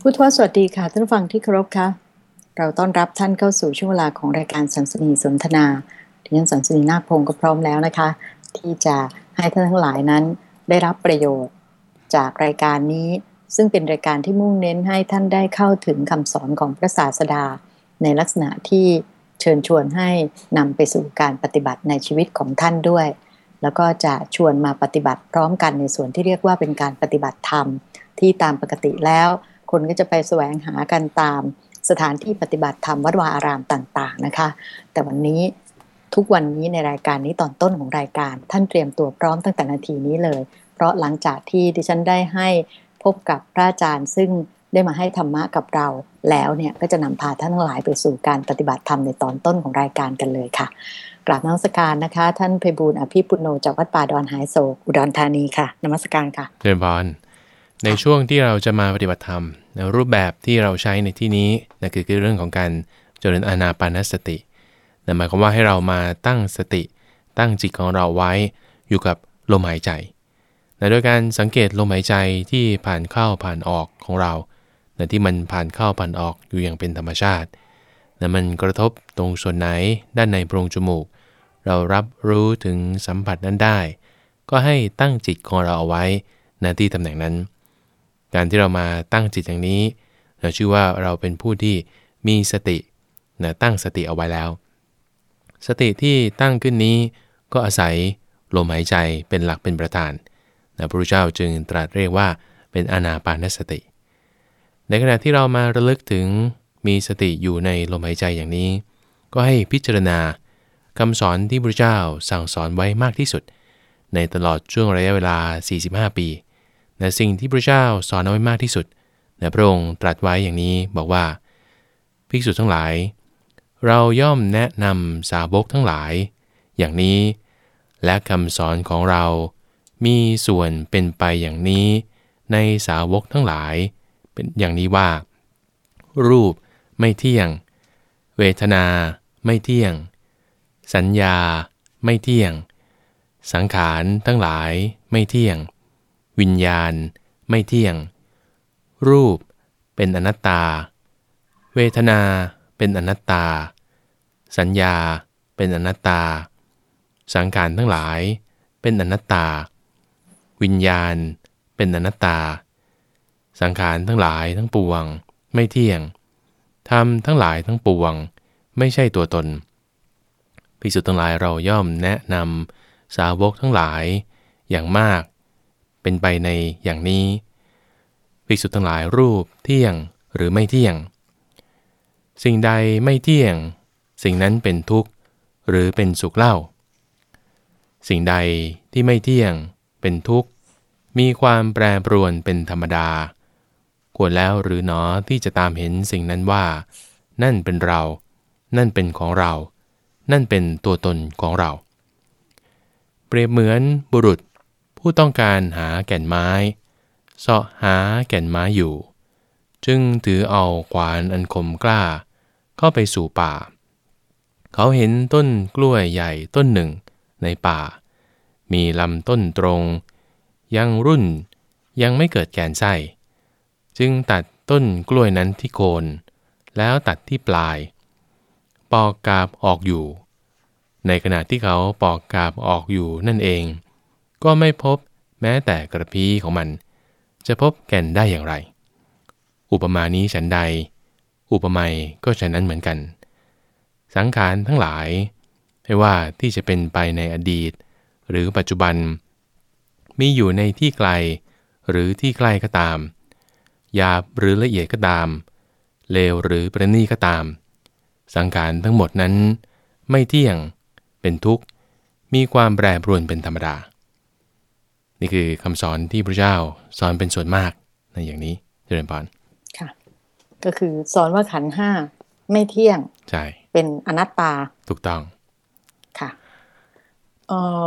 ผู้ทวสวัสดีค่ะท่านฟังที่เคารพค่ะ เราต้อนรับท่านเข้าสู่ช่วงเวลาของรายการสันสนีสนทนาที่ฉันสันสนีนาคพงศ์ก็พร้อมแล้วนะคะ ที่จะให้ท่านทั้งหลายนั้นได้รับประโยชน์จากรายการนี้ ซึ่งเป็นรายการที่มุ่งเน้นให้ท่านได้เข้าถึงคำสอนของพระศาสดา ในลักษณะที่เชิญชวนให้นำไปสู่การปฏิบัติในชีวิตของท่านด้วย แล้วก็จะชวนมาปฏิบัติพร้อมกันในส่วนที่เรียกว่าเป็นการปฏิบัติธรรม ที่ตามปกติแล้ว คนก็จะไปแสวงหากันตามสถานที่ปฏิบัติธรรมวัดวาอารามต่าง ๆนะคะ แต่วันนี้ทุกวันนี้ในรายการนี้ตอนต้นของรายการ ท่านเตรียมตัวพร้อมตั้งแต่นาทีนี้เลย เพราะหลังจากที่ดิฉันได้ให้พบกับพระอาจารย์ซึ่งได้มาให้ธรรมะกับเราแล้วเนี่ยก็จะนำพาท่านทั้งหลายไปสู่การปฏิบัติธรรมในตอนต้นของรายการกันเลยค่ะกราบนมัสการนะคะ ท่านเพบูลอภิปุโนจากวัดป่าดอนหายโศกอุดรธานีค่ะนมัสการค่ะเจริญพร ในช่วงที่เราจะมาปฏิบัติธรรมในรูปแบบที่เราใช้ในที่นี้นั่นคือเรื่องของการเจริญอานาปานสติหมายความว่าให้เรามาตั้งสติ ตั้งจิตของเราไว้อยู่กับลมหายใจโดยการสังเกตลมหายใจที่ผ่านเข้าผ่านออกของเราแต่ที่มันผ่านเข้าผ่านออกอยู่อย่างเป็นธรรมชาติแต่มันกระทบตรงส่วนไหนด้านในโพรงจมูก เรารับรู้ถึงสัมผัสนั้นได้ ก็ให้ตั้งจิตของเราเอาไว้ในที่ตำแหน่งนั้น การที่เรามาตั้งจิตอย่างนี้ เราชื่อว่าเราเป็นผู้ที่มีสตินะตั้งสติเอาไว้แล้ว สติที่ตั้งขึ้นนี้ก็อาศัยลมหายใจเป็นหลักเป็นประธานนะพระพุทธเจ้าจึงตรัสเรียกว่าเป็นอนาปานสติ ในขณะที่เรามาระลึกถึงมีสติอยู่ในลมหายใจอย่างนี้ ก็ให้พิจารณาคำสอนที่พระเจ้าสั่งสอนไว้มากที่สุด ในตลอดช่วงระยะเวลา 45 ปี นะสิ่งที่พระเจ้าสอนเอาไว้มากที่สุดนะพระองค์ตรัสไว้อย่างนี้บอกว่า ภิกษุทั้งหลาย เราย่อมแนะนำสาวกทั้งหลาย อย่างนี้ และคำสอนของเรา มีส่วนเป็นไปอย่างนี้ ในสาวกทั้งหลาย เป็นอย่างนี้ว่า รูปไม่เที่ยง เวทนาไม่เที่ยง สัญญาไม่เที่ยง สังขารทั้งหลายไม่เที่ยง วิญญาณ ไม่เที่ยง รูปเป็นอนัตตา เวทนาเป็นอนัตตา สัญญาเป็นอนัตตา สังขารทั้งหลาย เป็นอนัตตา วิญญาณ เป็นอนัตตา สังขารทั้งหลายทั้งปวง ไม่เที่ยงธรรมทั้งหลายทั้งปวง ไม่ใช่ตัวตนภิกษุทั้งหลายเราย่อมแนะนำสาวกทั้งหลายอย่างมาก เป็นไปในอย่างนี้ภิกษุทั้งหลายรูปเที่ยงหรือไม่เที่ยง สิ่งใดไม่เที่ยง สิ่งนั้นเป็นทุกข์หรือเป็นสุขเล่า สิ่งใดที่ไม่เที่ยง เป็นทุกข์ มีความแปรปรวนเป็นธรรมดา ควรแล้วหรือหนอที่จะตามเห็นสิ่งนั้นว่า นั่นเป็นเรา นั่นเป็นของเรา นั่นเป็นตัวตนของเรา เปรียบเหมือนบุรุษ ผู้ต้องการหาแก่นไม้เสาะหาแก่นไม้อยู่ จึงถือเอาขวานอันคมกล้า เข้าไปสู่ป่า เขาเห็นต้นกล้วยใหญ่ต้นหนึ่งในป่า มีลำต้นตรง ยังรุ่นยังไม่เกิดแกนไส้ จึงตัดต้นกล้วยนั้นที่โคน แล้วตัดที่ปลาย ปอกกาบออกอยู่ ในขณะที่เขาปอกกาบออกอยู่นั่นเอง ก็ไม่พบแม้แต่กระพี้ของมัน จะพบแก่นได้อย่างไร อุปมานี้ฉันใด อุปไมยก็ฉะนั้นเหมือนกัน สังขารทั้งหลาย ไม่ว่าที่จะเป็นไปในอดีต หรือปัจจุบัน มีอยู่ในที่ไกล หรือที่ใกล้ก็ตามหยาบหรือละเอียดก็ตาม เลวหรือประณีก็ตาม สังขารทั้งหมดนั้น ไม่เที่ยง เป็นทุกข์ มีความแปรปรวนเป็นธรรมดา นี่คือคำสอนที่พระเจ้าสอนเป็นส่วนมากในอย่างนี้เจริญพรค่ะ ก็คือสอนว่าขันห้าไม่เที่ยงใช่เป็นอนัตตาถูกต้องค่ะเออ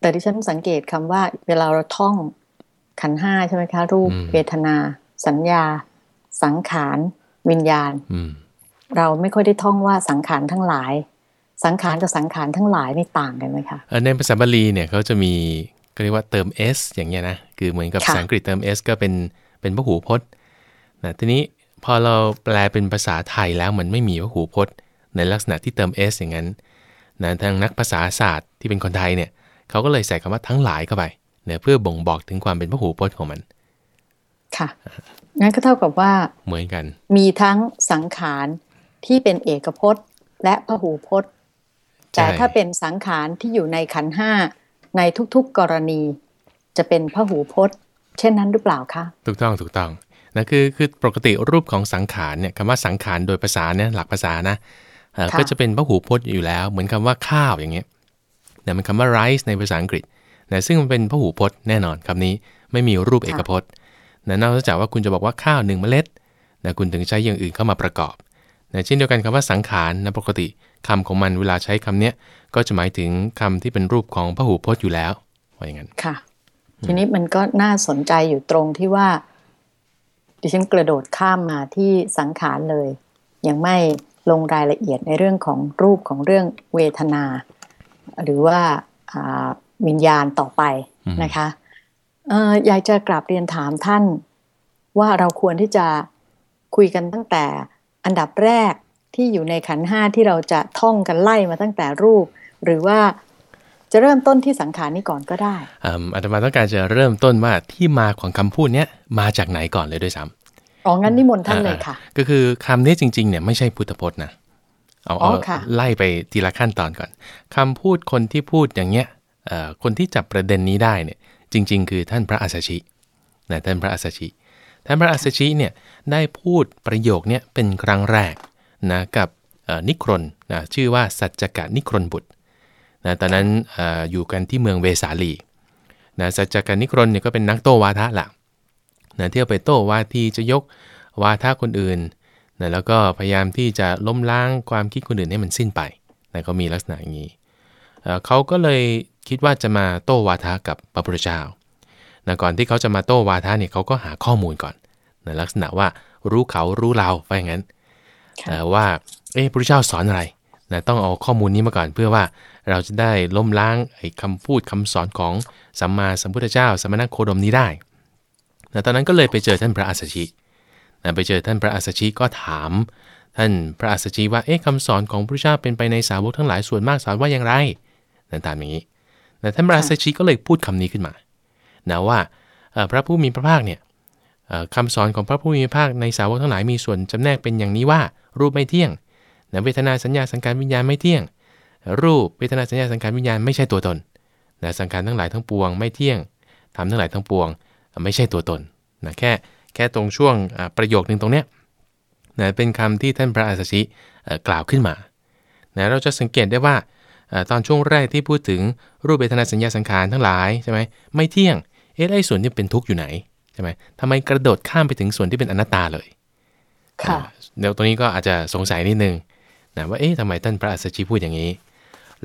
แต่ที่ฉันสังเกตคำว่า เวลาเราท่องขันห้าใช่ไหมคะ รูปเวทนา สัญญา สังขาร วิญญาณเราไม่ค่อยได้ท่องว่าสังขารทั้งหลาย สังขารกับสังขารทั้งหลายนี่ต่างกันไหมคะในภาษาบาลีเนี่ยเขาจะมี ก็เรียกว่าเติม s อย่างเงี้ยนะ คือเหมือนกับภาษาอังกฤษเติม s ก็เป็นเป็นพหูพจน์นะทีนี้พอเราแปลเป็นภาษาไทยแล้วมันไม่มีพหูพจน์ ในลักษณะที่เติม s อย่างนั้นนะทางนักภาษาศาสตร์ที่เป็นคนไทยเนี่ยเขาก็เลยใส่คำว่าทั้งหลายเข้าไปเนี่ยเพื่อบ่งบอกถึงความเป็นพหูพจน์ของมัน ค่ะ งั้นก็เท่ากับว่าเหมือนกัน มีทั้งสังขารที่เป็นเอกพจน์ และพหูพจน์ใช่แต่ถ้าเป็นสังขารที่อยู่ในขันธ์ห้า ในทุกๆกรณี จะเป็นพหูพจน์ เช่นนั้นหรือเปล่าคะ ถูกต้องถูกต้องนะคือคือปกติรูปของสังขารเนี่ยคำว่าสังขารโดยภาษาเนี่ยหลักภาษานะเอ่อค่ะก็จะเป็นพหูพจน์อยู่แล้ว เหมือนคำว่าข้าวอย่างเงี้ยเนี่ยมันคำว่า rice ในภาษาอังกฤษนะซึ่งมันเป็นพหูพจน์แน่นอนคำนี้ไม่มีรูปเอกพจน์นะนอกจากว่าคุณจะบอกว่าข้าวหนึ่งเมล็ดนะคุณถึงใช้อย่างอื่นเข้ามาประกอบนะเช่นเดียวกันคำว่าสังขารนะปกติ คำของมันเวลาใช้คำเนี้ยก็จะหมายถึงคำที่เป็นรูปของพหูพจน์อยู่แล้วว่าอย่างนั้นค่ะ ทีนี้มันก็น่าสนใจอยู่ตรงที่ว่า ดิฉันกระโดดข้ามมาที่สังขารเลย ยังไม่ลงรายละเอียดในเรื่องของรูปของเรื่องเวทนา หรือว่าอ่าวิญญาณต่อไปอืมนะคะเอ่ออยากจะกราบเรียนถามท่าน ว่าเราควรที่จะคุยกันตั้งแต่อันดับแรก ที่อยู่ในขันธ์ห้าที่เราจะท่องกันไล่มาตั้งแต่รูป หรือว่าจะเริ่มต้นที่สังขารนี้ก่อนก็ได้อืมอาตมาต้องการจะเริ่มต้นว่าที่มาของคำพูดเนี้ยมาจากไหนก่อนเลยด้วยซ้ำอ๋องั้นนิมนต์ท่านเลยค่ะ ก็คือคำนี้จริงๆเนี่ยไม่ใช่พุทธพจน์นะเอาอ๋เอาอค่ะไล่ไปทีละขั้นตอนก่อนคำพูดคนที่พูดอย่างเงี้ยเอ่อคนที่จับประเด็นนี้ได้เนี่ยจริง ๆ คือท่านพระอัสสชินะท่านพระอัสสชิท่านพระอัสสชิเนี่ยได้พูดประโยคเนี้ยเป็นครั้งแรก นะกับนิครนนะชื่อว่าสัจจกะนิครนบุตรนะตอนนั้นออยู่กันที่เมืองเวสาลีนะสัจจกะนิครนเนี่ยก็เป็นนักโต้วาทะละนะเที่ยวไปโต้วาทีจะยกวาทะคนอื่นนะแล้วก็พยายามที่จะล้มล้างความคิดคนอื่นให้มันสิ้นไปนะเขามีลักษณะอย่างนี้เขาก็เลยคิดว่าจะมาโต้วาทะกับพระพุทธเจ้านะก่อนที่เขาจะมาโต้วาทะเนี่ยเขาก็หาข้อมูลก่อนนะลักษณะว่ารู้เขารู้เราว่าอย่างนั้น นะว่าเอ๊ะพระพุทธเจ้าสอนอะไรนะต้องเอาข้อมูลนี้มาก่อนเพื่อว่าเราจะได้ล้มล้างไอ้คำพูดคำสอนของสัมมาสัมพุทธเจ้า สมณโคดมนี้ได้นะตอนนั้นก็เลยไปเจอท่านพระอัสชินะไปเจอท่านพระอัสชิก็ถาม ท่านพระอัสชิว่าเอ๊ะคำสอนของพระพุทธเจ้าเป็นไปในสาวกทั้งหลายส่วนมากสอนว่าอย่างไรนั่นตามอย่างนี้นะท่านพระอัสชิก็เลยพูดคำนี้ขึ้นมานะว่าพระผู้มีพระภาคเนี่ย คำสอนของพระผู้มีพระภาคในสาวกทั้งหลายมีส่วนจำแนกเป็นอย่างนี้ว่า รูปไม่เที่ยงนะเวทนาสัญญาสังขารวิญญาณไม่เที่ยง รูปเวทนาสัญญาสังขารวิญญาณไม่ใช่ตัวตนนะสังขารทั้งหลายทั้งปวงไม่เที่ยงทำทั้งหลายทั้งปวง ไม่ใช่ตัวตนนะแค่แค่ตรงช่วงประโยคนึงตรงเนี้ยนะเป็นคำที่ท่านพระอัสชิกล่าวขึ้นมานะเราจะสังเกตได้ว่าอตอนช่วงแรกที่พูดถึงรูปเวทนาสัญญาสังขารทั้งหลายใช่ไหมไม่เที่ยงเอ๊ะไอ้ส่วนที่เป็นทุกข์อยู่ไหน ช่ไหมทำไมกระโดดข้ามไปถึงส่วนที่เป็นอนัตตาเลยค่ะอ่าเดี๋ยวตรงนี้ก็อาจจะสงสัยนิดนึงนะว่าเอ๊ะทำไมท่านพระอัสสชิพูดอย่างนี้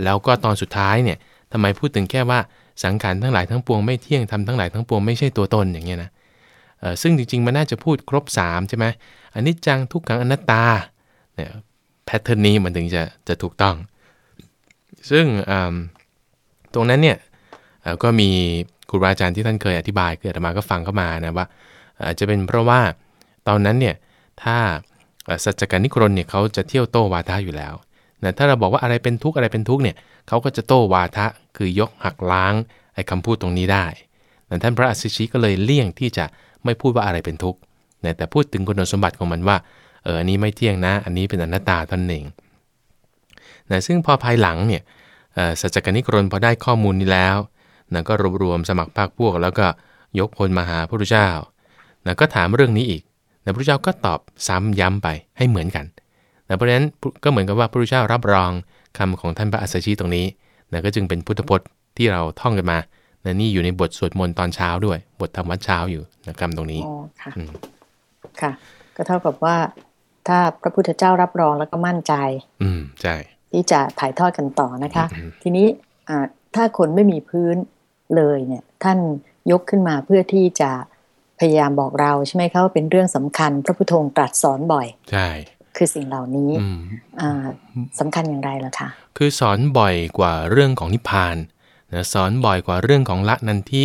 แล้วก็ตอนสุดท้ายเนี่ยทำไมพูดถึงแค่ว่าสังขารทั้งหลายทั้งปวงไม่เที่ยงทำทั้งหลายทั้งปวงไม่ใช่ตัวตนอย่างเงี้ยนะเอ่อซึ่งจริงๆมันน่าจะพูดครบ3ใช่ไหมอันนี้จังทุกขังอนัตตาเนี่ยแพทเทิร์นนี้มันถึงจะจะถูกต้อง ซึ่งอืมตรงนั้นเนี่ยเอ่อก็มีค รูบาอาจารย์ที่ท่านเคยอธิบายคืออาตมาก็ฟังเข้ามานะว่าอาจจะเป็นเพราะว่าตอนนั้นเนี่ยถ้าสัจจการนิครนเนี่ยเขาจะเที่ยวโต้วาทะอยู่แล้วนะถ้าเราบอกว่าอะไรเป็นทุกข์อะไรเป็นทุกข์เนี่ยเขาก็จะโต้วาทะคือยกหักล้างไอ้คำพูดตรงนี้ได้นั้นท่านพระอัสสชิก็เลยเลี่ยงที่จะไม่พูดว่าอะไรเป็นทุกข์นะแต่พูดถึงคุณสมบัติของมันว่าเอออันนี้ไม่เที่ยงนะ อันนี้เป็นอนัตตาตนเองนะซึ่งพอภายหลังเนี่ยสัจจกนิกรนพอได้ข้อมูลนี้แล้ว นะก็รวบรวมสมัครพรรคพวก แล้วก็ยกพลมาหาพระพุทธเจ้านะก็ถามเรื่องนี้อีกนะพระพุทธเจ้าก็ตอบซ้ำย้ำไปให้เหมือนกันนะเพราะฉะนั้นก็เหมือนกับว่าพระพุทธเจ้ารับรองคำของท่านพระอัสสชิตรงนี้นะก็จึงเป็นพุทธพจน์ที่เราท่องกันมานะนี่อยู่ในบทสวดมนต์ตอนเช้าด้วย บทธรรมวัดเช้าอยู่นะคำตรงนี้อ๋อค่ะอืมค่ะ ก็เท่ากับว่าถ้าพระพุทธเจ้ารับรองแล้วก็มั่นใจ อืมใช่ที่จะถ่ายทอดกันต่อนะคะอืมทีนี้อ่าถ้าคนไม่มีพื้น เลยเนี่ยท่านยกขึ้นมาเพื่อที่จะพยายามบอกเราใช่ไหมคะว่าเป็นเรื่องสำคัญ พระพุทโธตรัสสอนบ่อย ใช่ คือสิ่งเหล่านี้อืมอ่าสำคัญอย่างไรล่ะคะ คือสอนบ่อยกว่าเรื่องของนิพพานนะสอนบ่อยกว่าเรื่องของละนันทิ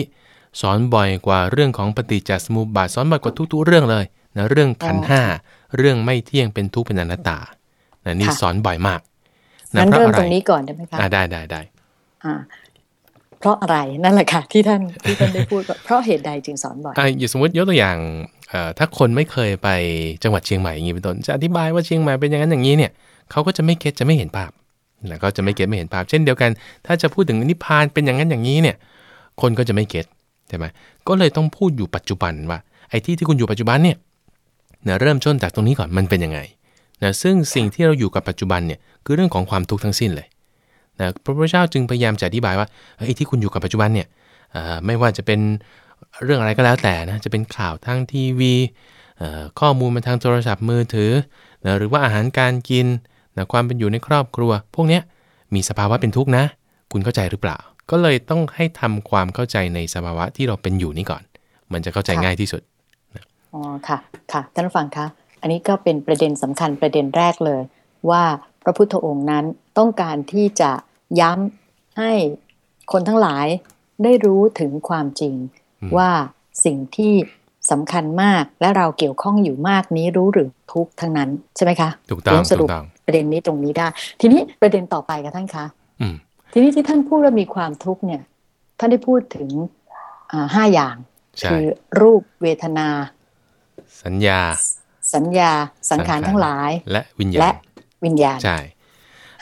สอนบ่อยกว่าเรื่องของปฏิจจสมุปบาทสอนบ่อยกว่าทุกๆเรื่องเลยนะเรื่องขันธ์ห้าเรื่องไม่เที่ยงเป็นทุกข์เป็นอนัตตานะนี่สอนบ่อยมากนะงั้นเพราะเริ่มอะไรตรงนี้ก่อนได้ไหมคะอ่าได้ได้ได้อ่า เพราะอะไรนั่นแหละค่ะที่ท่านที่ท่านได้พูดเพราะเหตุใดจึงสอนบ่อยอ่าอย่างสมมติยกตัวอย่างถ้าคนไม่เคยไปจังหวัดเชียงใหม่อย่างนี้เป็นต้นจะอธิบายว่าเชียงใหม่เป็นอย่างนั้นอย่างนี้เนี่ยเขาก็จะไม่เก็ตจะไม่เห็นภาพนะก็จะไม่เก็ตไม่เห็นภาพ เช่นเดียวกัน ถ้าจะพูดถึงนิพพานเป็นอย่างนั้นอย่างนี้เนี่ย คนก็จะไม่เก็ตใช่ไหมก็เลยต้องพูดอยู่ปัจจุบันว่าไอ้ที่ที่คุณอยู่ปัจจุบันเนี่ยนะเริ่มต้นจากตรงนี้ก่อนมันเป็นยังไงนะซึ่งสิ่งที่เราอยู่กับปัจจุบันเนี่ยคือเรื่องของความทุกข์ทั้งสิ้นเลย นะพระพุทธเจ้าจึงพยายามจะอธิบายว่าไอ้ที่คุณอยู่กับปัจจุบันเนี่ยเอ่อไม่ว่าจะเป็นเรื่องอะไรก็แล้วแต่นะจะเป็นข่าวทางทีวีเอ่อข้อมูลมาทางโทรศัพท์มือถือนะหรือว่าอาหารการกินนะความเป็นอยู่ในครอบครัว พวกเนี้ยมีสภาวะเป็นทุกข์นะ คุณเข้าใจหรือเปล่า ก็เลยต้องให้ทำความเข้าใจในสภาวะที่เราเป็นอยู่นี้ก่อน มันจะเข้าใจค่ะง่ายที่สุดอ๋อค่ะค่ะท่านผู้ฟังคะอันนี้ก็เป็นประเด็นสำคัญประเด็นแรกเลย ว่าพระพุทธองค์นั้นต้องการที่จะ ย้ำให้คนทั้งหลายได้รู้ถึงความจริงอืมว่าสิ่งที่สำคัญมากและเราเกี่ยวข้องอยู่มากนี้รู้หรือทุกข์ทั้งนั้นใช่ไหมคะถูกต้องเริ่มสถูรุปกต้องประเด็นนี้ตรงนี้ได้ ทีนี้ประเด็นต่อไปกับท่านคะอืมทีนี้ที่ท่านพูดว่ามีความทุกข์เนี่ย ท่านได้พูดถึงอ่าห้าอย่างใช่คือรูปเวทนา สัญญา สัญญาสังขารสังขารทั้งหลาย และวิญญาและณวิญญาณใช่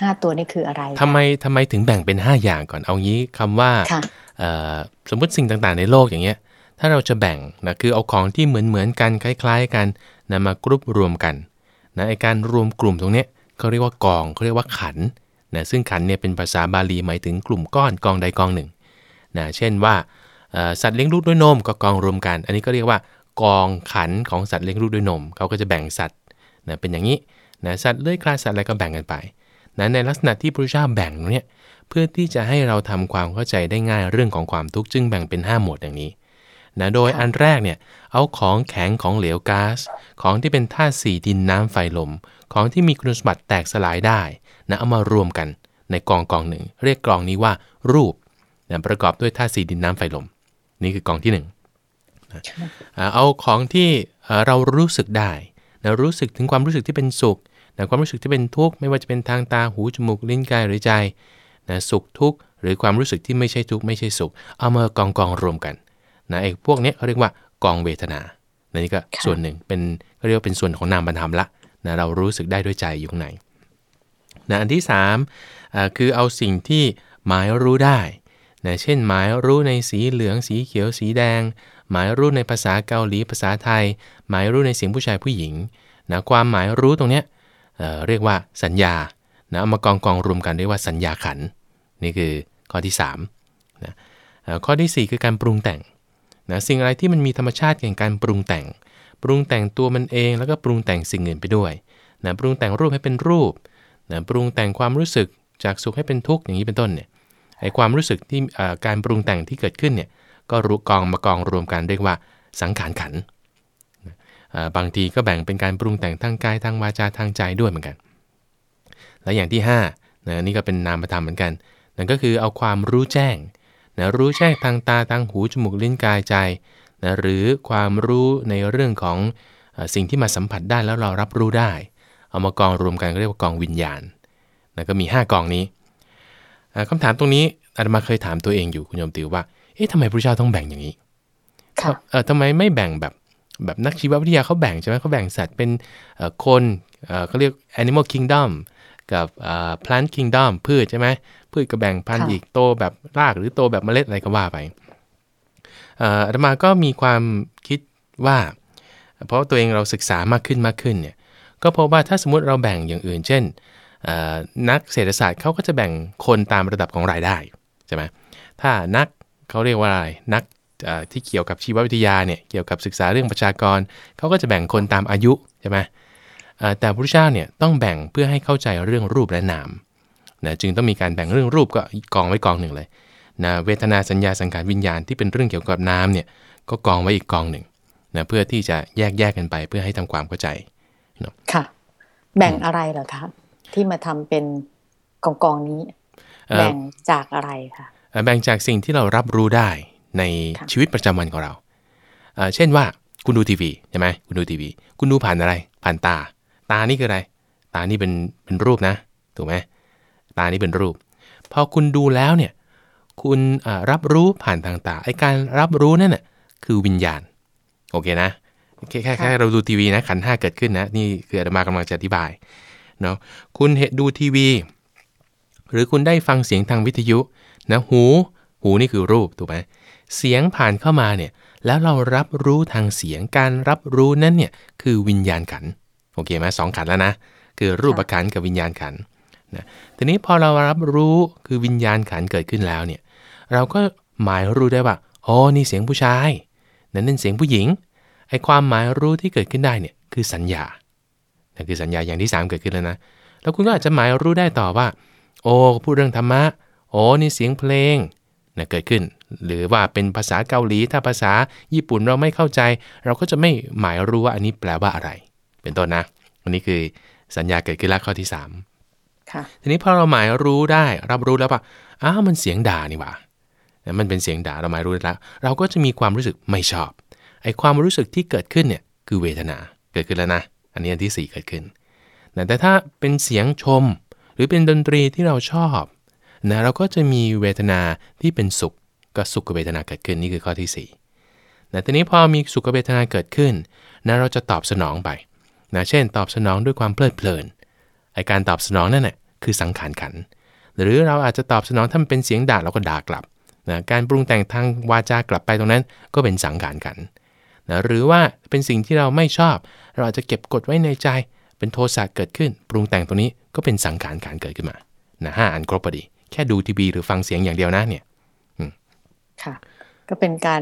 ห้าตัวนี้คืออะไรทำไมทำไมถึงแบ่งเป็น5อย่างก่อนเอางี้คำว่าค่ะเอ่อสมมติสิ่งต่างๆในโลกอย่างเงี้ย ถ้าเราจะแบ่งนะคือเอาของที่เหมือนเหมือนๆกันคล้ายๆ กันนะมากรุ๊ปรวมกันนะไอการรวมกลุ่มตรงเนี้ยเขาเรียกว่ากองเขาเรียกว่าขันธ์นะซึ่งขันธ์เนี่ยเป็นภาษาบาลีหมายถึงกลุ่มก้อนกองใดกองหนึ่งนะเช่นว่าเอ่อสัตว์เลี้ยงลูกด้วยนมก็กองรวมกัน อันนี้ก็เรียกว่ากองขันธ์ของสัตว์เลี้ยงลูกด้วยนมเขาก็จะแบ่งสัตว์นะเป็นอย่างนี้นะสัตว์เลื้อยคลานสัตว์อะไรก็แบ่งกันไป นะในลักษณะที่พระเจ้าแบ่งเนี่ยเพื่อที่จะให้เราทำความเข้าใจได้ง่ายเรื่องของความทุกข์จึงแบ่งเป็น 5 หมวดอย่างนี้นะโดยอันแรกเนี่ยเอาของแข็งของเหลวก๊าซของที่เป็นธาตุสี่ดินน้ำไฟลม ของที่มีคุณสมบัติแตกสลายได้นะเอามารวมกันในกองกองหนึ่ง เรียกกองนี้ว่ารูปนะประกอบด้วยธาตุสี่ดินน้ำไฟลม นี่คือกองที่หนึ่งนะอ่าเอาของที่เอ่อเรารู้สึกได้นะรู้สึกถึงความรู้สึกที่เป็นสุข นะความรู้สึกที่เป็นทุกข์ไม่ว่าจะเป็นทางตาหูจมูกลิ้นกายหรือใจนะสุขทุกข์หรือความรู้สึกที่ไม่ใช่ทุกข์ไม่ใช่สุข เอามากองกองรวมกันนะไอ้พวกเนี้ยเขาเรียกว่ากองเวทนานะนี่ก็ค่ะส่วนหนึ่งเป็นเขาเรียกว่าเป็นส่วนของนามธรรมละนะเรารู้สึกได้ด้วยใจอยู่ข้างในนะอันที่3ามอ่าคือเอาสิ่งที่หมายรู้ได้นะเช่นหมายรู้ในสีเหลืองสีเขียวสีแดง หมายรู้ในภาษาเกาหลีภาษาไทย หมายรู้ในเสียงผู้ชายผู้หญิงนะความหมายรู้ตรงเนี้ย เเรียกว่าสัญญานะเอามากองกองรวมกันเรียกว่าสัญญาขัน นี่คือข้อที่3นะข้อทีสี่ 4 คือการปรุงแต่งนะสิ่งอะไรที่มันมีธรรมชาติแห่งการปรุงแต่ง ปรุงแต่งตัวมันเองแล้วก็ปรุงแต่งสิ่งอื่นไปด้วยนะปรุงแต่งรูปให้เป็นรูปนะปรุงแต่งความรู้สึกจากสุขให้เป็นทุกข์อย่างนี้เป็นต้นเนี่ยไอ้ความรู้สึกที่การปรุงแต่งที่เกิดขึ้นเนี่ยก็รู้กองมากองรวมกันเรียกว่าสังขารขันธ์น บางทีก็แบ่งเป็นการปรุงแต่งทางกายทางวาจาทางใจด้วยเหมือนกัน และอย่างที่5นะนี่ก็เป็นนามธรรมเหมือนกันนั่นก็คือเอาความรู้แจ้งนะรู้แจ้งทางตาทางหูจมูกลิ้นกายใจนะหรือความรู้ในเรื่องของเออสิ่งที่มาสัมผัสได้แล้วเรารับรู้ได้ เอามากองรวมกันก็เรียกว่ากองวิญญาณนะก็มี 5 กองนี้เอ่อคำถามตรงนี้อาตมาเคยถามตัวเองอยู่คุณโยมติวว่า เอ๊ะทำไมพระเจ้าต้องแบ่งอย่างนี้ค่ะเออทำไมไม่แบ่งแบบ แบบนักชีววิทยาเขาแบ่งใช่ไหมเขาแบ่งสัตว์เป็นเอ่อคนเอ่อเขาเรียก animal kingdom กับเอ่อ plant kingdom พืชใช่ไหมพืชก็แบ่งพันธุ์ค่ะอีกโตแบบรากหรือโตแบบเมล็ดอะไรก็ว่าไปเอ่ออาตมาก็มีความคิดว่า เพราะตัวเองเราศึกษามากขึ้นมากขึ้นเนี่ยก็พบว่าถ้าสมมติเราแบ่งอย่างอื่น เช่นเอ่อนักเศรษฐศาสตร์เขาก็จะแบ่งคนตามระดับของรายได้ใช่ไหมถ้านักเขาเรียกว่าอะไรนักเอ่อ ที่เกี่ยวกับชีววิทยาเนี่ยเกี่ยวกับศึกษาเรื่องประชากรเขาก็จะแบ่งคนตามอายุใช่ไหมเอ่อแต่พระพุทธเจ้าเนี่ยต้องแบ่งเพื่อให้เข้าใจเรื่องรูปและนามนะจึงต้องมีการแบ่งเรื่องรูปก็กองไว้กองหนึ่งเลยนะเวทนาสัญญาสังขารวิญญาณที่เป็นเรื่องเกี่ยวกับนามเนี่ยก็กองไว้อีกกองหนึ่งนะเพื่อที่จะแยกแยกกันไปเพื่อให้ทำความเข้าใจค่ะ แบ่งอะไรเหรอคะที่มาทำเป็นกองกองๆนี้เอ่อแบ่งจากอะไรคะเอ่อแบ่งจากสิ่งที่เรารับรู้ได้ ในค่ะชีวิตประจำวันของเราเอ่อเช่นว่าคุณดูทีวีใช่ไหมคุณดูทีวี คุณดูผ่านอะไร ผ่านตา ตานี่คืออะไร ตานี่เป็นเป็นรูปนะ ถูกไหมตานี่เป็นรูป พอคุณดูแล้วเนี่ย คุณรับรู้ผ่านทางตา ไอการรับรู้นั่นน่ะคือวิญญาณ โอเคนะ แค่แค่แค่เราดูทีวีนะขันห้าเกิดขึ้นนะ นี่คืออาตมากำลังจะอธิบายเนาะ คุณเห็นดูทีวี หรือคุณได้ฟังเสียงทางวิทยุนะหู หูนี่คือรูปถูกไหมเสียงผ่านเข้ามาเนี่ยแล้วเรารับรู้ทางเสียงการรับรู้นั้นเนี่ยคือวิญญาณขันโอเคไหมสองขันแล้วนะคือรูปขันกับวิญญาณขันนะทีนี้พอเรารับรู้คือวิญญาณขันเกิดขึ้นแล้วเนี่ยเราก็หมายรู้ได้ว่าอ๋อนี่เสียงผู้ชายนั่นนั่นเสียงผู้หญิงไอความหมายรู้ที่เกิดขึ้นได้เนี่ยคือสัญญานั่นคือสัญญาอย่างที่ 3 เกิดขึ้นแล้วนะแล้วคุณก็อาจจะหมายรู้ได้ต่อว่า โอ้พูดเรื่องธรรมะโอ้นี่เสียงเพลง เกิดขึ้น หรือว่าเป็นภาษาเกาหลี ถ้าภาษาญี่ปุ่นเราไม่เข้าใจ เราก็จะไม่หมายรู้ว่าอันนี้แปลว่าอะไร เป็นต้นนะอันนี้คือสัญญาเกิดขึ้นแล้วข้อที่3ค่ะทีนี้พอเราหมายรู้ได้ รับรู้แล้วว่าอ้าวมันเสียงด่านี่หว่ามันเป็นเสียงด่าเราหมายรู้แล้ว เราก็จะมีความรู้สึกไม่ชอบไอ้ความรู้สึกที่เกิดขึ้นเนี่ยคือเวทนาเกิดขึ้นแล้วนะอันนี้อันที่ 4 เกิดขึ้นแต่ถ้าเป็นเสียงชม หรือเป็นดนตรีที่เราชอบ นะเราก็จะมีเวทนาที่เป็นสุขก็สุขเวทนาเกิดขึ้นนี่คือข้อที่4นะทีนี้พอมีสุขเวทนาเกิดขึ้นนะเราจะตอบสนองไปนะเช่น ตอบสนองด้วยความเพลิดเพลินไอการตอบสนองนั่นแหละคือสังขารขัน หรือเราอาจจะตอบสนองถ้ามันเป็นเสียงด่าเราก็ด่ากลับนะการปรุงแต่งทางวาจากลับไปตรงนั้น ก็เป็นสังขารขันนะหรือว่าเป็นสิ่งที่เราไม่ชอบ เราอาจจะเก็บกดไว้ในใจ เป็นโทสะเกิดขึ้น ปรุงแต่งตรงนี้ก็เป็นสังขารการเกิดขึ้นมานะห้าอันครบพอดี แค่ดูทีวีหรือฟังเสียงอย่างเดียวนะเนี่ยค่ะ ก็เป็นการ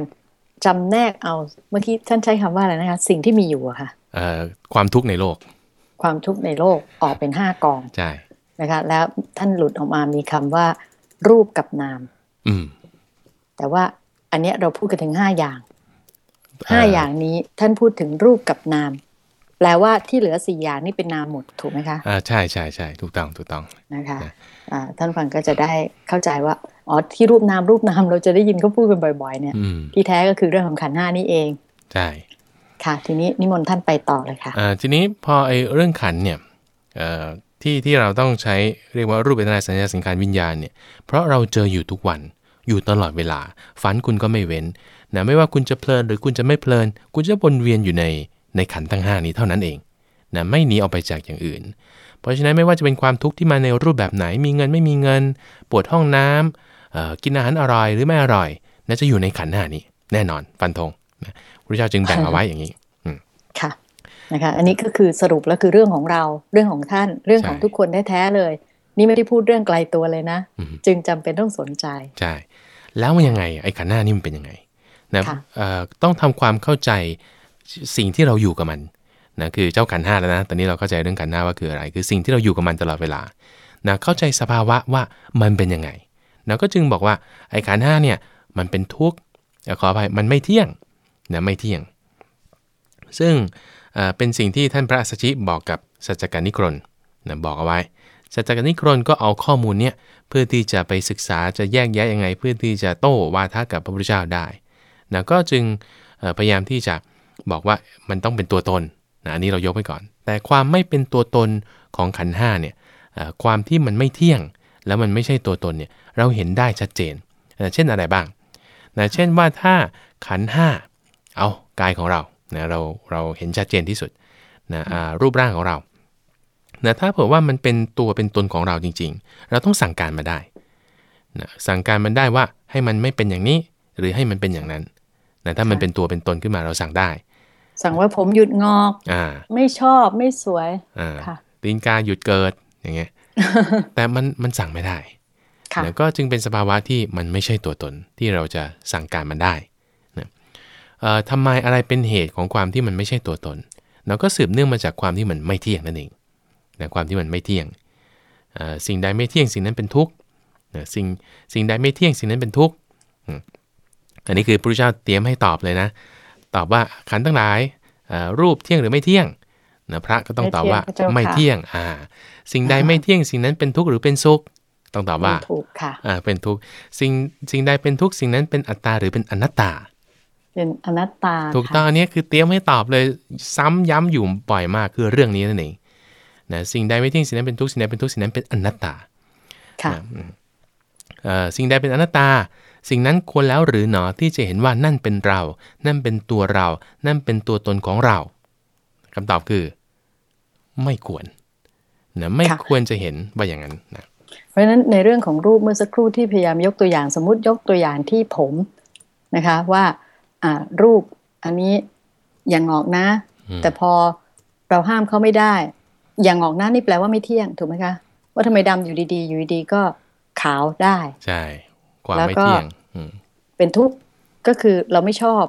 จำแนกเอาเมื่อกี้ท่านใช้คำว่าอะไรนะคะ สิ่งที่มีอยู่อะค่ะความทุกข์ในโลก ความทุกข์ในโลกออกเป็นห้ากองใช่นะคะแล้วท่านหลุดออกมามีคำว่ารูปกับนาม อืม แต่ว่าอันนี้เราพูดกันถึงห้าอย่างห้าอย่างนี้ท่านพูดถึงรูปกับนาม แปลว่าที่เหลือสี่อย่างนี่เป็นนามหมดถูกไหมคะอ่าใช่ใช่ใช่ถูกต้องถูกต้องนะคะอ่า ท่านฟังก็จะได้เข้าใจว่าอ๋อที่รูปนามรูปนามเราจะได้ยินเขาพูดกันบ่อย ๆ เนี่ยที่แท้ก็คือเรื่องของขันห้านี่เองใช่ค่ะ ทีนี้นิมนต์ท่านไปต่อเลยค่ะอ่าทีนี้พอไอ้เรื่องขันเนี่ยเอ่อที่ที่เราต้องใช้เรียกว่ารูปเวทนาสัญญาสังขารวิญญาณเนี่ยเพราะเราเจออยู่ทุกวันอยู่ตลอดเวลา ฝันคุณก็ไม่เว้นนะไม่ว่าคุณจะเพลินหรือคุณจะไม่เพลิน คุณจะวนเวียนอยู่ในในขันทั้ง5นี้เท่านั้นเอง นะไม่หนีออกไปจากอย่างอื่น เพราะฉะนั้นไม่ว่าจะเป็นความทุกข์ที่มาในรูปแบบไหน มีเงินไม่มีเงิน ปวดห้องน้ำกินอาหารอร่อยหรือไม่อร่อยน่าจะอยู่ในขันห้านี้ แน่นอนฟันธงนะพระเจ้าจึงแบ่งเอาไว้อย่างนี้ค่ะนะคะอันนี้ก็คือสรุปแล้วคือเรื่องของเราเรื่องของท่านเรื่องของทุกคนแท้ๆเลย นี่ไม่ได้พูดเรื่องไกลตัวเลยนะ จึงจำเป็นต้องสนใจใช่แล้วมันยังไงไอ้ขันห้านี่มันเป็นยังไงนะต้องทำความเข้าใจสิ่งที่เราอยู่กับมัน นะคือเจ้าขันห้าแล้วนะ ตอนนี้เราเข้าใจเรื่องขันห้าว่าคืออะไร คือสิ่งที่เราอยู่กับมันตลอดเวลานะเข้าใจสภาวะว่ามันเป็นยังไงนะก็จึงบอกว่าไอ้ขันห้าเนี่ยมันเป็นทุกข์ขออภัยมันไม่เที่ยงนะไม่เที่ยง ซึ่งเป็นสิ่งที่ท่านพระสัชชิบอกกับสัจจการนิครนนะบอกเอาไว้สัจจการนิครนก็เอาข้อมูลเนี้ยเพื่อที่จะไปศึกษาจะแยกแยะยังไง เพื่อที่จะโต้วาทะกับพระพุทธเจ้าได้นะก็จึงพยายามที่จะบอกว่ามันต้องเป็นตัวตน นะอันนี้เรายกไว้ก่อน แต่ความไม่เป็นตัวตนของขันห้าเนี่ยความที่มันไม่เที่ยง แล้วมันไม่ใช่ตัวตนเนี่ยเราเห็นได้ชัดเจนนะเช่นอะไรบ้างนะเช่นว่าถ้าขันห้าเอากายของเรานะเราเราเห็นชัดเจนที่สุดนะรูปร่างของเรานะถ้าเผื่อว่ามันเป็นตัวเป็นตนของเราจริง ๆ เราต้องสั่งการมาได้นะสั่งการมันได้ว่าให้มันไม่เป็นอย่างนี้ หรือให้มันเป็นอย่างนั้นนะถ้ามันเป็นตัวเป็นตนขึ้นมาเราสั่งได้ สั่งว่าผมหยุดงอกอ่าไม่ชอบไม่สวยอ่าค่ะตีนกาหยุดเกิดอย่างเงี้ยแต่มันมันสั่งไม่ได้แล้วก็จึงเป็นสภาวะที่มันไม่ใช่ตัวตนที่เราจะสั่งการมันได้นะทำไมอะไรเป็นเหตุของความที่มันไม่ใช่ตัวตน เราก็สืบเนื่องมาจากความที่มันไม่เที่ยงนั่นเองนะความที่มันไม่เที่ยง สิ่งใดไม่เที่ยงสิ่งนั้นเป็นทุกข์สิ่งสิ่งใดไม่เที่ยงสิ่งนั้นเป็นทุกข์ อันนี้คือพระพุทธเจ้าเตรียมให้ตอบเลยนะ ตอบว่าขันทั้งหลายรูปเที่ยงหรือไม่เที่ยงนะพระก็ต้องตอบว่าไม่เที่ยงอ่า สิ่งใดไม่เที่ยงสิ่งนั้นเป็นทุกข์หรือเป็นสุขต้องตอบว่าถูกค่ะอ่าเป็นทุกข์สิ่งสิ่งใดเป็นทุกข์สิ่งนั้นเป็นอัตตาหรือเป็นอนัตตา เป็นอนัตตา ถูกต้องอันนี้คือเตรียมให้ตอบเลยซ้ำย้ำอยู่บ่อยมากคือเรื่องนี้นั่นเองนะสิ่งใดไม่เที่ยงสิ่งนั้นเป็นทุกข์สิ่งใดเป็นทุกข์สิ่งนั้นเป็นอนัตตาค่ะนะอืมเอ่อสิ่งใดเป็นอนัตตา สิ่งนั้นควรแล้วหรือหนอที่จะเห็นว่านั่นเป็นเรา นั่นเป็นตัวเรา นั่นเป็นตัวตนของเราคำตอบคือ ไม่ควรนะไม่ค่ะควรจะเห็นว่าอย่างนั้นนะเพราะฉะนั้นในเรื่องของรูปเมื่อสักครู่ที่พยายามยกตัวอย่างสมมติยกตัวอย่างที่ผมนะคะว่าอ่ารูปอันนี้อย่างงอกนะอืมแต่พอเราห้ามเขาไม่ได้ อย่างงอกหน้านี่แปลว่าไม่เที่ยงถูกไหมคะว่าทำไมดำอยู่ดีๆ อยู่ดีๆก็ขาวได้ ใช่ ความแล้วไม่ก็เที่ยงอืมเป็นทุกข์ก็คือเราไม่ชอบ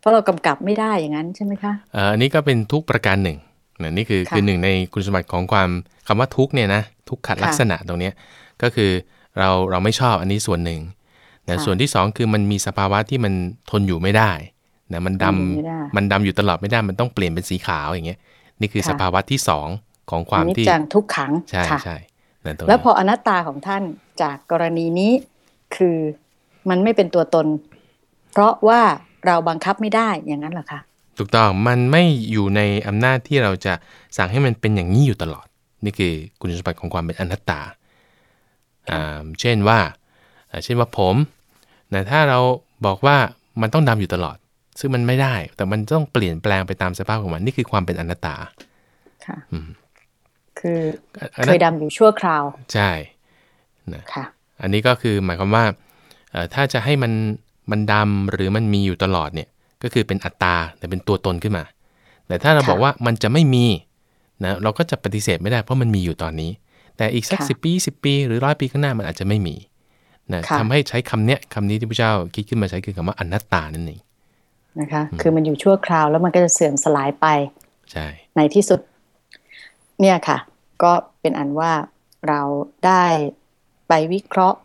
เพราะเรากำกับไม่ได้อย่างนั้นใช่ไหมคะเอ่ออันนี้ก็เป็นทุกข์ประการหนึ่งนะนี่คือค่ะคือหนึ่งในคุณสมบัติของความคำว่าทุกข์เนี่ยนะทุกขัดค่ะลักษณะตรงเนี้ยก็คือเราเราไม่ชอบอันนี้ส่วนหนึ่งนะค่ะส่วนที่สองคือมันมีสภาวะที่มันทนอยู่ไม่ได้นะมันดำทนอยู่ไม่ได้มันดำอยู่ตลอดไม่ได้มันต้องเปลี่ยนเป็นสีขาวอย่างเงี้ยนี่คือค่ะสภาวะที่สองของควาอัมนนี้ที่จังทุกขังใช่ค่ะใช่นะตรงแล้วนี้พออนัตตาของท่านจากกรณีนี้ คือมันไม่เป็นตัวตน เพราะว่าเราบังคับไม่ได้อย่างนั้นเหรอคะถูกต้องมันไม่อยู่ในอำนาจที่เราจะสั่งให้มันเป็นอย่างนี้อยู่ตลอด นี่คือคุณสมบัติของความเป็นอนัตตาอ่าเช่นว่าอ่าเช่นว่าผมนะถ้าเราบอกว่ามันต้องดำอยู่ตลอด ซึ่งมันไม่ได้ แต่มันต้องเปลี่ยนแปลงไปตามสภาพของมัน นี่คือความเป็นอนัตตาค่ะอืมคืออันเคนั้นยดำอยู่ชั่วคราว ใช่ค่ะ อันนี้ก็คือหมายความว่าเอ่อถ้าจะให้มันมันดำหรือมันมีอยู่ตลอดเนี่ยก็คือเป็นอัตตาแต่เป็นตัวตนขึ้นมา แต่ถ้าเราค่ะบอกว่ามันจะไม่มีนะเราก็จะปฏิเสธไม่ได้เพราะมันมีอยู่ตอนนี้ แต่อีกสักค่ะสิปีสิปี หรือร้อยปีข้างหน้ามันอาจจะไม่มีนะค่ะทำให้ใช้คำเนี้ยคำนี้ที่พระเจ้าคิดขึ้นมาใช้คือคำว่าอนัตตานั่นเองนะคะ คือมันอยู่ชั่วคราวแล้วมันก็จะเสื่อมสลายไปใช่ในที่สุด เนี่ยค่ะ ก็เป็นอันว่าเราได้ ไปวิเคราะห์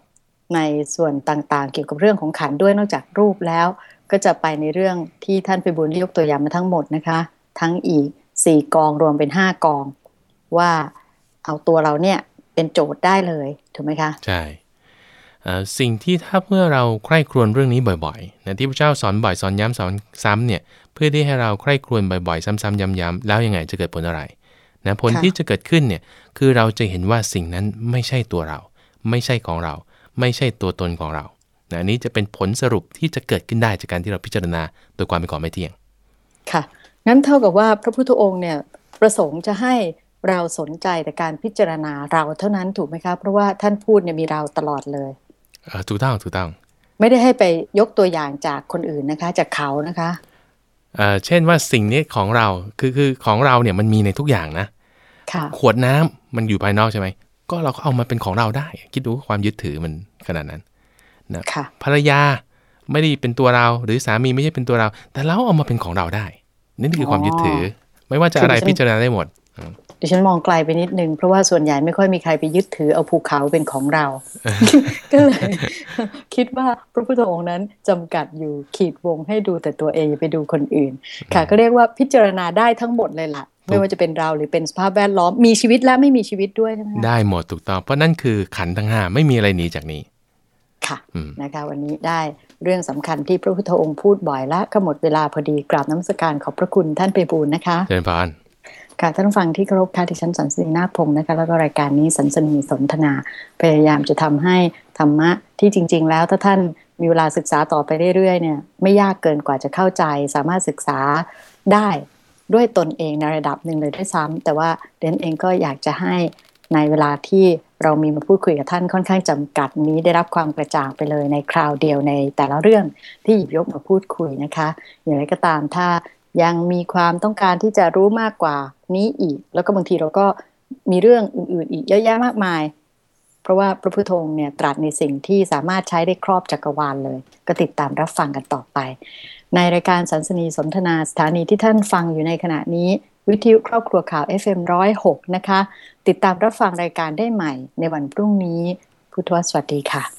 ในส่วนต่างๆ เกี่ยวกับเรื่องของขันด้วยนอกจากรูปแล้ว ก็จะไปในเรื่องที่ท่านไปบุญยกตัวอย่างมาทั้งหมดนะคะ ทั้งอีกสี่กองรวมเป็นห้ากอง ว่าเอาตัวเราเนี่ยเป็นโจทย์ได้เลยถูกไหมคะใช่สิ่งที่ถ้าเมื่อเราใคร่ครวญเรื่องนี้บ่อยๆนะที่พระเจ้าสอนบ่อยสอนย้ำสอนซ้ำเนี่ยเพื่อที่ให้เราใคร่ครวญบ่อยๆ ซ้ำๆย้ำๆแล้วยังไงจะเกิดผลอะไรนะผลที่จะเกิดขึ้นเนี่ยคือเราจะเห็นว่าสิ่งนั้นไม่ใช่ตัวเรา ไม่ใช่ของเรา ไม่ใช่ตัวตนของเรานะอันนี้จะเป็นผลสรุปที่จะเกิดขึ้นได้จากการที่เราพิจารณาโดยความเป็นของไม่เที่ยง ค่ะ งั้นเท่ากับว่าพระพุทธองค์เนี่ยประสงค์จะให้เราสนใจแต่การพิจารณาเราเท่านั้นถูกไหมคะเพราะว่าท่านพูดเนี่ยมีเราตลอดเลยเอ่อถูกต้องถูกต้อง ไม่ได้ให้ไปยกตัวอย่างจากคนอื่นนะคะ จากเขานะคะเอ่อเช่นว่าสิ่งนี้ของเราคือคือของเราเนี่ยมันมีในทุกอย่างนะค่ะขวดน้ำมันอยู่ภายนอกใช่ไหม ก็เราก็เอามาเป็นของเราได้ คิดดูความยึดถือมันขนาดนั้นนะค่ะภรรยาไม่ได้เป็นตัวเรา หรือสามีไม่ใช่เป็นตัวเรา แต่เราเอามาเป็นของเราได้นี่คือความยึดถือ ไม่ว่าจะอะไรคือดิฉันพิจารณาได้หมดดิฉันมองไกลไปนิดนึง เพราะว่าส่วนใหญ่ไม่ค่อยมีใครไปยึดถือเอาภูเขาเป็นของเรา ก็เลยคิดว่าพระพุทธองค์นั้นจำกัดอยู่ขีดวงให้ดูแต่ตัวเองอย่าไปดูคนอื่น ค่ะ ก็เรียกว่าพิจารณาได้ทั้งหมดเลยล่ะ ไม่ว่าจะเป็นเราหรือเป็นสภาพแวดล้อมมีชีวิตและไม่มีชีวิตด้วยใช่ไหมคะได้หมดถูกต้องเพราะนั่นคือขันธ์ทั้งห้าไม่มีอะไรหนีจากนี้ ค่ะอืมนะคะวันนี้ได้เรื่องสำคัญที่พระพุทธองค์พูดบ่อยและก็หมดเวลาพอดีกราบน้ำสการขอบพระคุณท่านไปบูลย์นะคะเจริญพรค่ะท่านผู้ฟังที่เคารพค่ะที่ฉันสันสนีนาคพงศ์นะคะแล้วก็รายการนี้สันสนีสนทนา พยายามจะทำให้ธรรมะที่จริง ๆ แล้วถ้าท่านมีเวลาศึกษาต่อไปเรื่อยๆเนี่ยไม่ยากเกินกว่าจะเข้าใจ สามารถศึกษาได้ ด้วยตนเองในระดับหนึ่งเลยด้วยซ้ำแต่ว่าเดนเองก็อยากจะให้ในเวลาที่เรามีมาพูดคุยกับท่านค่อนข้างจำกัดนี้ได้รับความกระจ่างไปเลยในคราวเดียวในแต่ละเรื่องที่หยิบยกมาพูดคุยนะคะ อย่างไรก็ตามถ้ายังมีความต้องการที่จะรู้มากกว่านี้อีก แล้วก็บางทีเราก็มีเรื่องอื่นๆ อีกเยอะแยะมากมาย เพราะว่าพระพุทธองค์เนี่ยตรัสในสิ่งที่สามารถใช้ได้ครอบจักรวาลเลย ก็ติดตามรับฟังกันต่อไป ในรายการสันสนีสนทนาสถานีที่ท่านฟังอยู่ในขณะนี้ วิทยุครอบครัวข่าว FM106 นะคะ ติดตามรับฟังรายการได้ใหม่ในวันพรุ่งนี้ พุทธวสวัสดีค่ะ